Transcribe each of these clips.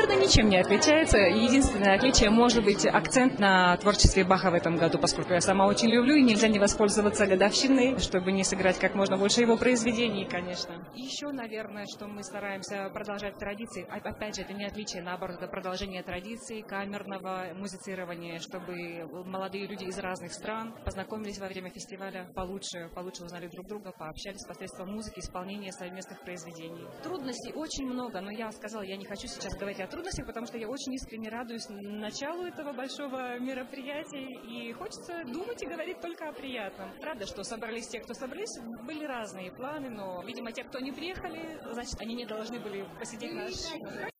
года ничем не отличается. Единственное отличие может быть акцент на творчестве Баха в этом году, поскольку я сама очень люблю, и нельзя не воспользоваться годовщиной, чтобы не сыграть как можно больше его произведений, конечно. Еще, наверное, что мы стараемся продолжать традиции. Опять же, это не отличие, наоборот, это продолжение традиций камерного музицирования, чтобы молодые люди из разных стран познакомились во время фестиваля получше, получше узнали друг друга, пообщались посредством музыки, исполнения совместных произведений. Трудностей очень много, но я сказала, я не хочу сейчас говорить о трудностях, потому что я очень искренне радуюсь началу этого большого мероприятия, и хочется думать и говорить только о приятном. Правда, что собрались те, кто собрались, были разные планы, но, видимо, те, кто не приехали, значит, они не должны были посидеть наш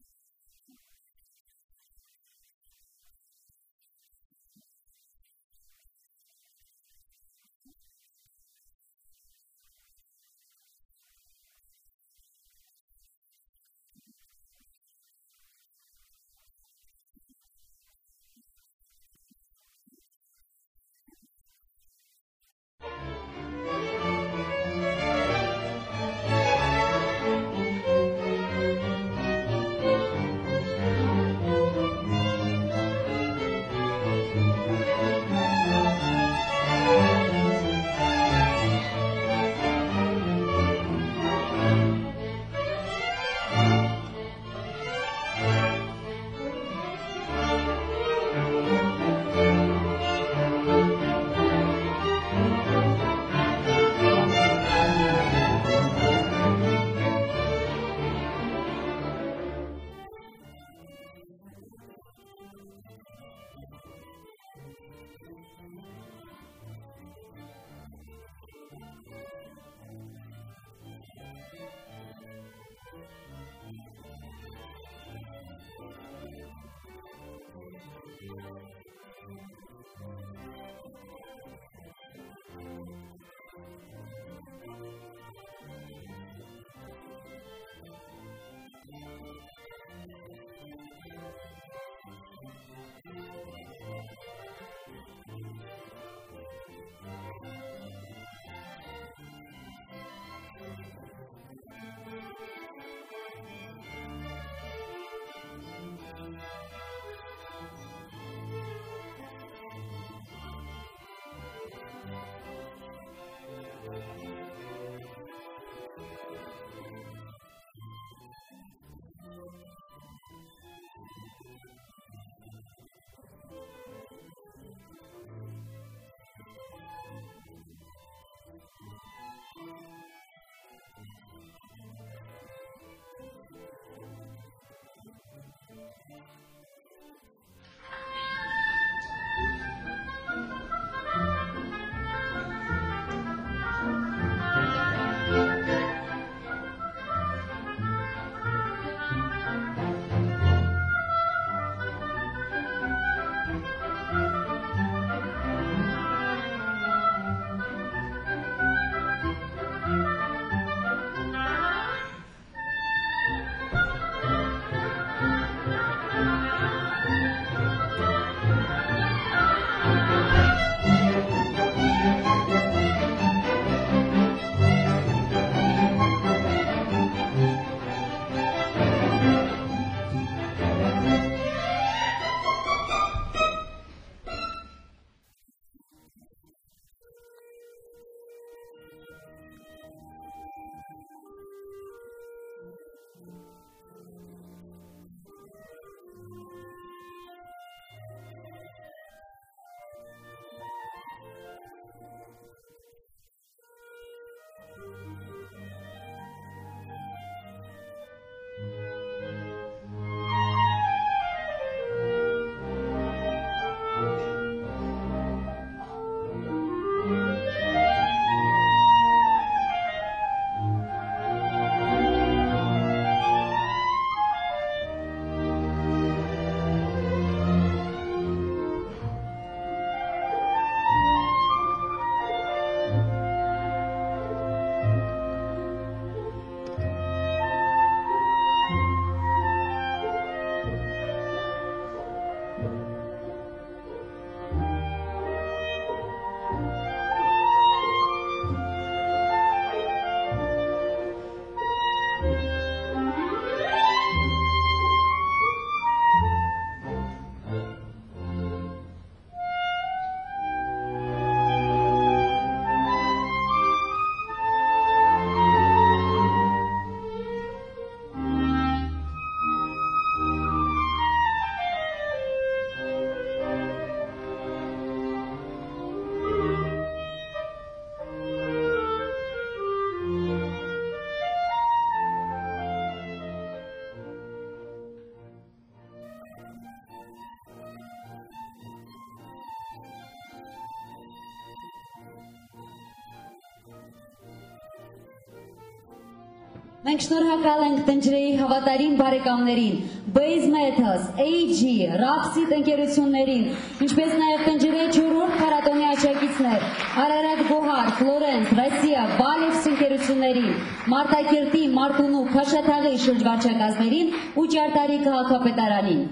Մենք շնորհակալ ենք տնջրեի հավատարիմ բարեկամներին, Base Metals, AG, Rapsit ընկերություններին, ինչպես նաև տնջրեի 4-րդ փառատոնի աջակիցներ, Արարատ Գոհար, Ֆլորենս, Ռասիա, Բալևս ընկերություններին, Մարտակերտի, Մարտունու, Քաշաթաղի շրջվարչակազմերին ու Ճարտարի քաղաքապետարանին։